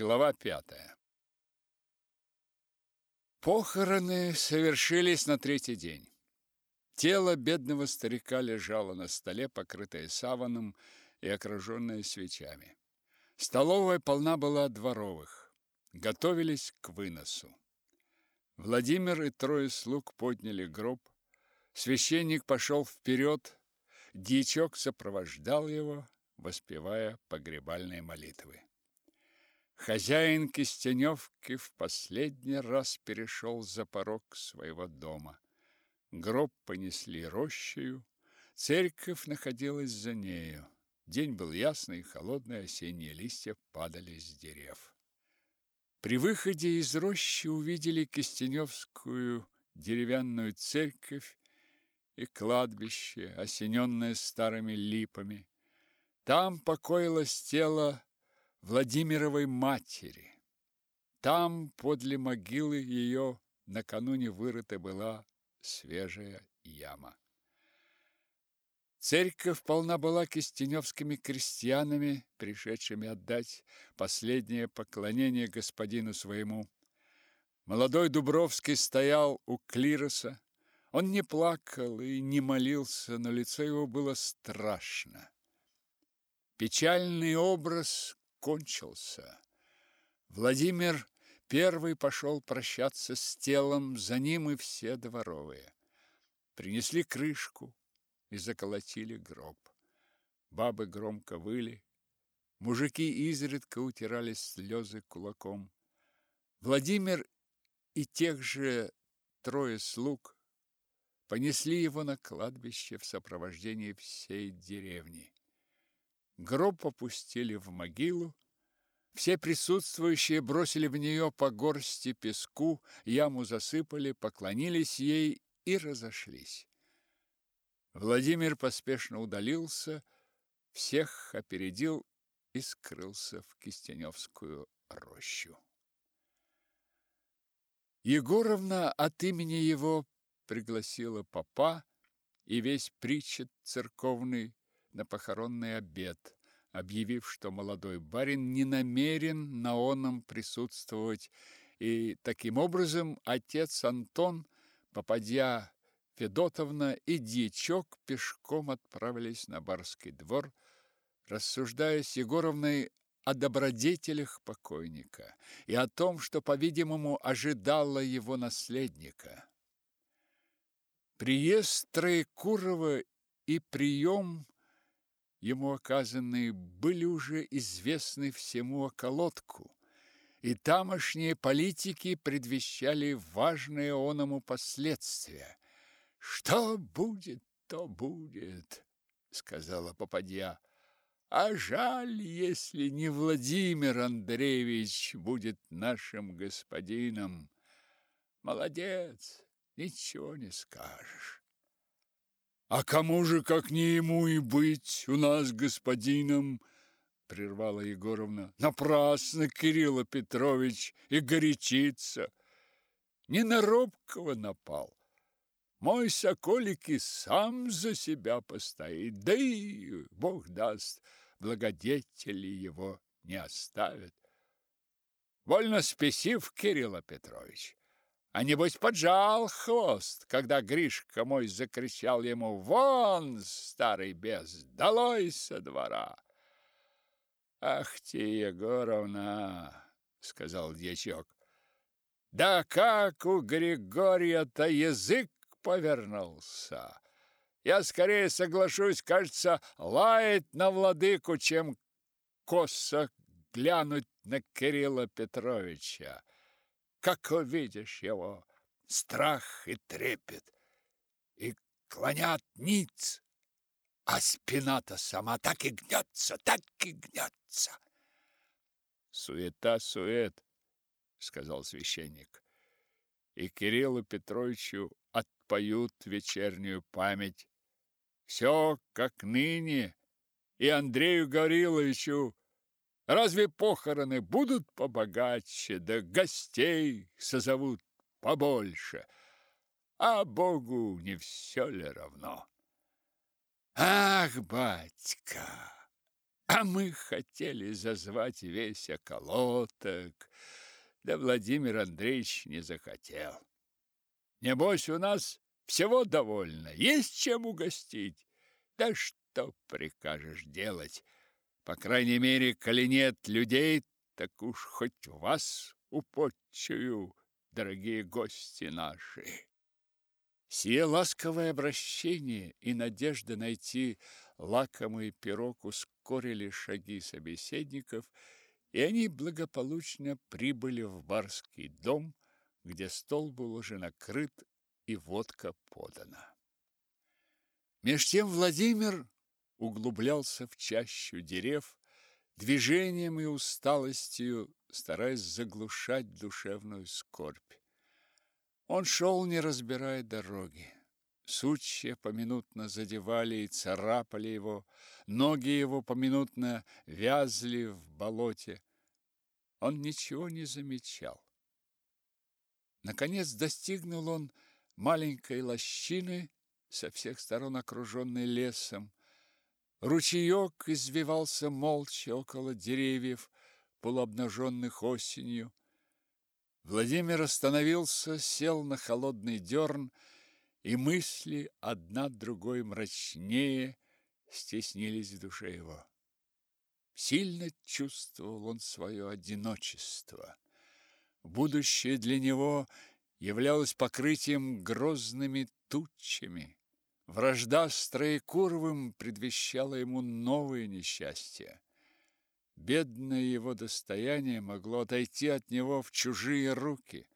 Глава пятая. Похороны совершились на третий день. Тело бедного старика лежало на столе, покрытое саваном и окруженное свечами. Столовая полна была дворовых. Готовились к выносу. Владимир и трое слуг подняли гроб. Священник пошел вперед, дьячок сопровождал его, воспевая погребальные молитвы. Хозяин Кистеневки в последний раз перешел за порог своего дома. Гроб понесли рощею, церковь находилась за нею. День был ясный, холодный, осенние листья падали с дерев. При выходе из рощи увидели Кистеневскую деревянную церковь и кладбище, осененное старыми липами. Там покоилось тело Владимировой матери. Там, подле могилы ее, накануне вырыта была свежая яма. Церковь полна была кистеневскими крестьянами, пришедшими отдать последнее поклонение господину своему. Молодой Дубровский стоял у клироса. Он не плакал и не молился, но лицо его было страшно. Печальный образ кончился. Владимир первый пошел прощаться с телом, за ним и все дворовые. Принесли крышку и заколотили гроб. Бабы громко выли, мужики изредка утирали слезы кулаком. Владимир и тех же трое слуг понесли его на кладбище в сопровождении всей деревни. Гроб опустили в могилу. Все присутствующие бросили в нее по горсти песку, яму засыпали, поклонились ей и разошлись. Владимир поспешно удалился, всех опередил и скрылся в Кистеневскую рощу. Егоровна от имени его пригласила папа и весь причет церковный на похоронный обед, объявив, что молодой барин не намерен на оном присутствовать, и таким образом отец Антон, попадя Федотовна и дьячок пешком отправились на барский двор, рассуждая с Егоровной о добродетелях покойника и о том, что, по-видимому, ожидало его наследника. Приезд Троекурова и прием ему оказанные были уже известны всему околотку, и тамошние политики предвещали важные оному последствия. «Что будет, то будет», — сказала попадья. «А жаль, если не Владимир Андреевич будет нашим господином. Молодец, ничего не скажешь». А кому же, как не ему и быть у нас господином, прервала Егоровна. Напрасно Кирилл Петрович и горячится. Не на робкого напал. Мой соколик и сам за себя постоит, да и, Бог даст, благодетели его не оставят. Вольно спесив, Кирилл Петрович. А небось поджал хвост, когда Гришка мой закричал ему «Вон, старый бес, долой со двора!» «Ах ты, Егоровна!» — сказал дьячок. «Да как у Григория-то язык повернулся! Я скорее соглашусь, кажется, лаять на владыку, чем косо глянуть на Кирилла Петровича как увидишь его, страх и трепет, и клонят ниц, а спина-то сама так и гнется, так и гнется. Суета, сует, сказал священник, и Кириллу Петровичу отпоют вечернюю память. Все как ныне, и Андрею Гавриловичу Разве похороны будут побогаче, да гостей созовут побольше? А Богу не все ли равно? Ах, батька, А мы хотели зазвать весь околоток, да Владимир Андреевич не захотел. Небось, у нас всего довольно, есть чем угостить. Да что прикажешь делать? По крайней мере, коли нет людей, так уж хоть вас употчую, дорогие гости наши. Сие ласковое обращение и надежда найти лакомый пирог ускорили шаги собеседников, и они благополучно прибыли в барский дом, где стол был уже накрыт и водка подана. Меж тем Владимир углублялся в чащу дерев, движением и усталостью стараясь заглушать душевную скорбь. Он шел, не разбирая дороги. Сучья поминутно задевали и царапали его, ноги его поминутно вязли в болоте. Он ничего не замечал. Наконец достигнул он маленькой лощины, со всех сторон окруженной лесом. Ручеек извивался молча около деревьев, полуобнаженных осенью. Владимир остановился, сел на холодный дерн, и мысли одна другой мрачнее стеснились в душе его. Сильно чувствовал он свое одиночество. Будущее для него являлось покрытием грозными тучами. Вражда с Троекуровым предвещала ему новые несчастья. Бедное его достояние могло отойти от него в чужие руки.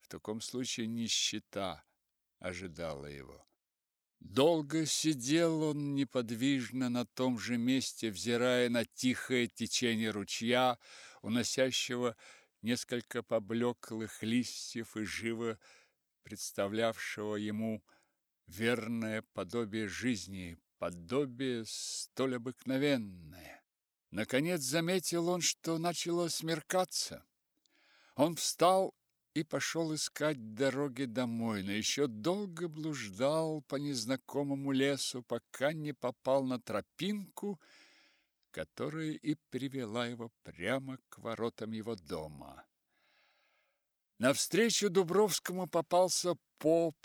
В таком случае нищета ожидала его. Долго сидел он неподвижно на том же месте, взирая на тихое течение ручья, уносящего несколько поблеклых листьев и живо представлявшего ему верное подобие жизни, подобие столь обыкновенное. Наконец заметил он, что начало смеркаться. Он встал и пошел искать дороги домой, но еще долго блуждал по незнакомому лесу, пока не попал на тропинку, которая и привела его прямо к воротам его дома. Навстречу Дубровскому попался поп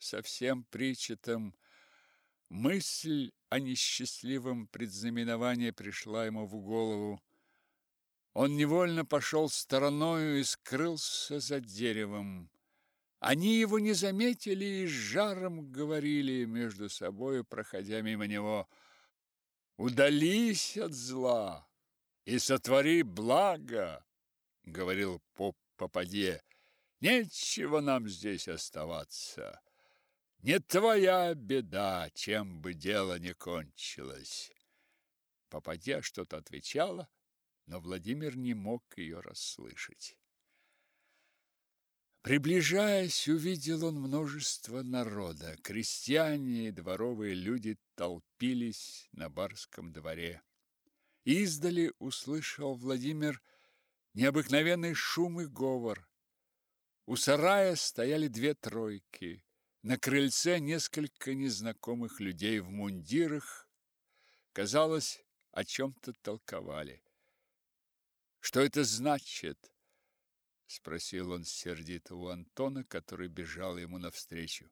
со всем причетом. Мысль о несчастливом предзнаменовании пришла ему в голову. Он невольно пошел стороною и скрылся за деревом. Они его не заметили и с жаром говорили между собою, проходя мимо него. «Удались от зла и сотвори благо», — говорил поп попадье. «Нечего нам здесь оставаться». Не твоя беда, чем бы дело не кончилось. Попадя что-то отвечала, но Владимир не мог ее расслышать. Приближаясь, увидел он множество народа. Крестьяне и дворовые люди толпились на барском дворе. Издали услышал Владимир необыкновенный шум и говор. У сарая стояли две тройки. На крыльце несколько незнакомых людей в мундирах, казалось, о чем-то толковали. «Что это значит?» – спросил он сердито у Антона, который бежал ему навстречу.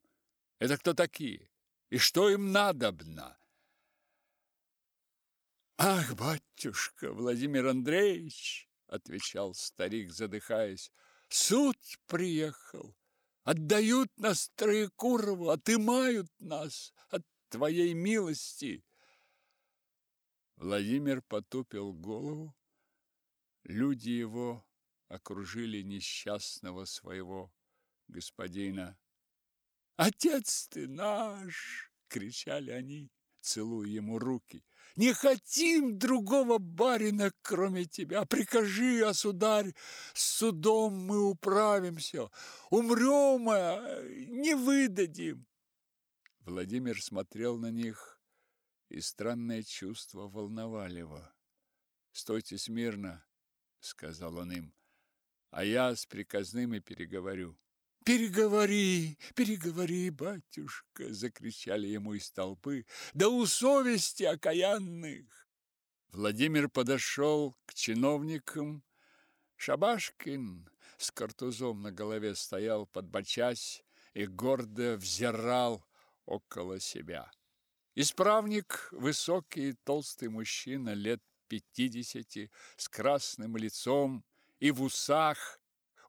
«Это кто такие? И что им надобно?» «Ах, батюшка Владимир Андреевич!» – отвечал старик, задыхаясь. «Суд приехал. Отдают нас Троекурову, отымают нас от твоей милости. Владимир потупил голову. Люди его окружили несчастного своего господина. «Отец ты наш!» — кричали они, целуя ему руки. Не хотим другого барина, кроме тебя. Прикажи, а сударь, с судом мы управимся. Умрем, а не выдадим. Владимир смотрел на них, и странное чувство волновали его. «Стойте смирно», — сказал он им, — «а я с приказными переговорю». «Переговори, переговори, батюшка!» — закричали ему из толпы. «Да у совести окаянных!» Владимир подошел к чиновникам. Шабашкин с картузом на голове стоял, подбочась, и гордо взирал около себя. Исправник, высокий толстый мужчина лет пятидесяти, с красным лицом и в усах,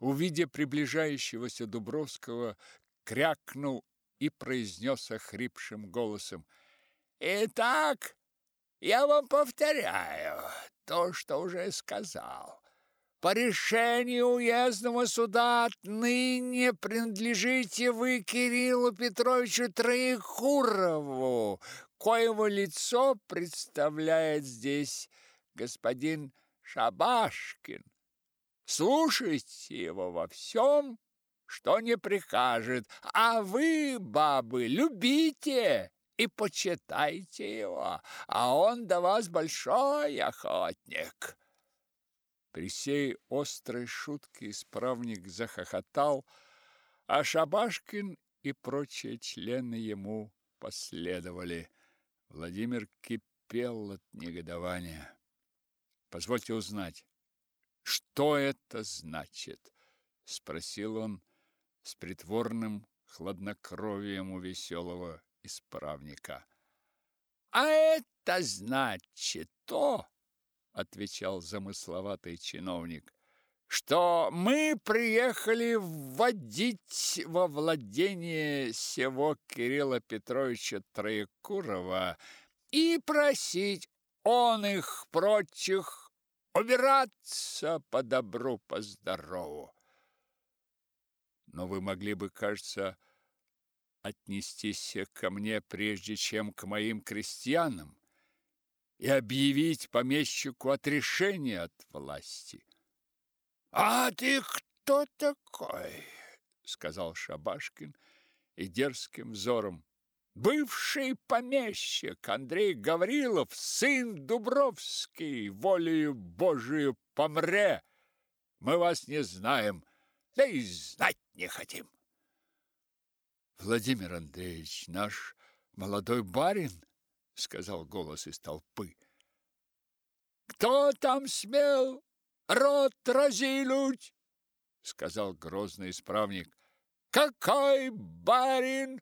увидя приближающегося Дубровского, крякнул и произнес охрипшим голосом. «Итак, я вам повторяю то, что уже сказал. По решению уездного суда отныне принадлежите вы Кириллу Петровичу Троекурову, коего лицо представляет здесь господин Шабашкин. Слушайте его во всем, что не прикажет, а вы, бабы, любите и почитайте его, а он до вас большой охотник. При сей острой шутке исправник захохотал, а Шабашкин и прочие члены ему последовали. Владимир кипел от негодования. Позвольте узнать, что это значит? спросил он с притворным хладнокровием у веселого исправника. А это значит то, отвечал замысловатый чиновник, что мы приехали вводить во владение сего Кирилла Петровича Троекурова и просить он их прочих убираться по добру, по здорову. Но вы могли бы, кажется, отнестись ко мне прежде, чем к моим крестьянам и объявить помещику отрешение от власти. А ты кто такой? сказал Шабашкин и дерзким взором бывший помещик Андрей Гаврилов, сын Дубровский, волею Божию помре. Мы вас не знаем, да и знать не хотим. Владимир Андреевич, наш молодой барин, сказал голос из толпы. Кто там смел рот разинуть? сказал грозный исправник. Какой барин?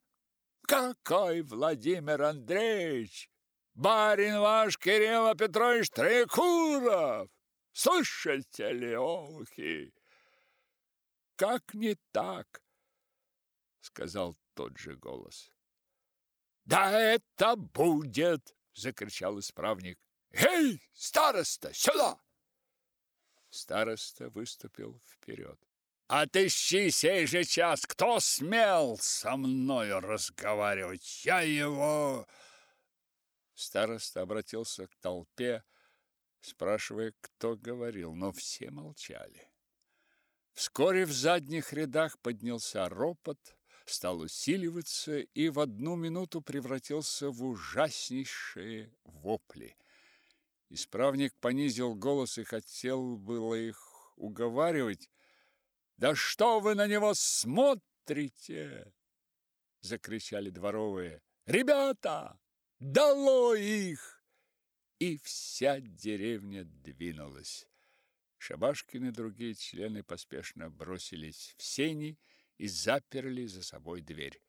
Какой Владимир Андреевич? Барин ваш Кирилл Петрович Трекуров! Слышите ли, охи? Как не так? сказал тот же голос. Да это будет, закричал исправник. Эй, староста, сюда! Староста выступил вперед. Отыщи сей же час, кто смел со мною разговаривать. Я его Староста обратился к толпе, спрашивая, кто говорил, но все молчали. Вскоре в задних рядах поднялся ропот, стал усиливаться и в одну минуту превратился в ужаснейшие вопли. Исправник понизил голос и хотел было их уговаривать. «Да что вы на него смотрите?» — закричали дворовые. «Ребята, долой их!» И вся деревня двинулась. Шабашкин и другие члены поспешно бросились в сени и заперли за собой дверь.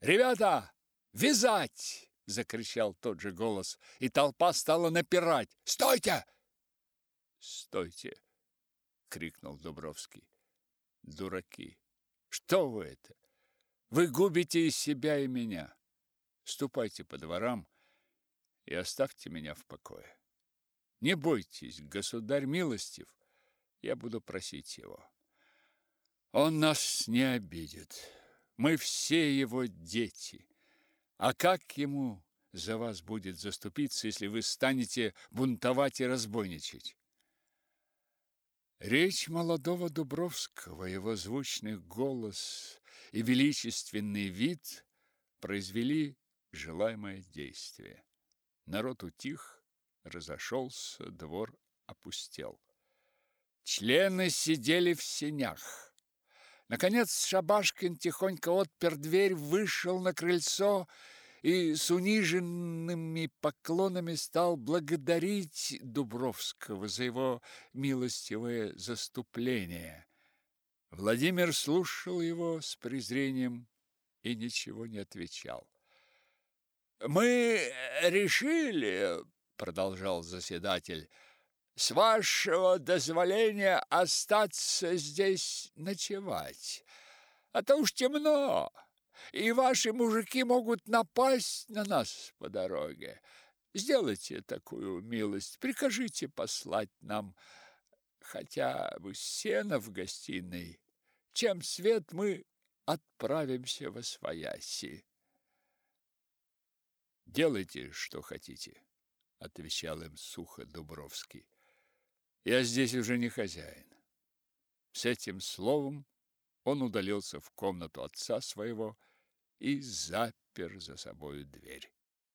«Ребята, вязать!» — закричал тот же голос, и толпа стала напирать. «Стойте!» «Стойте!» — крикнул Дубровский. «Дураки! Что вы это? Вы губите и себя, и меня. Ступайте по дворам и оставьте меня в покое. Не бойтесь, государь милостив, я буду просить его». Он нас не обидит. Мы все его дети. А как ему за вас будет заступиться, если вы станете бунтовать и разбойничать? Речь молодого Дубровского, его звучный голос и величественный вид произвели желаемое действие. Народ утих, разошелся, двор опустел. Члены сидели в сенях. Наконец Шабашкин тихонько отпер дверь, вышел на крыльцо и с униженными поклонами стал благодарить Дубровского за его милостивое заступление. Владимир слушал его с презрением и ничего не отвечал. «Мы решили, — продолжал заседатель, — с вашего дозволения остаться здесь ночевать, а то уж темно, и ваши мужики могут напасть на нас по дороге. Сделайте такую милость, прикажите послать нам хотя бы сено в гостиной, чем свет мы отправимся во свояси. Делайте, что хотите, отвечал им сухо Дубровский. Я здесь уже не хозяин. С этим словом он удалился в комнату отца своего и запер за собою дверь.